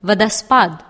водоспад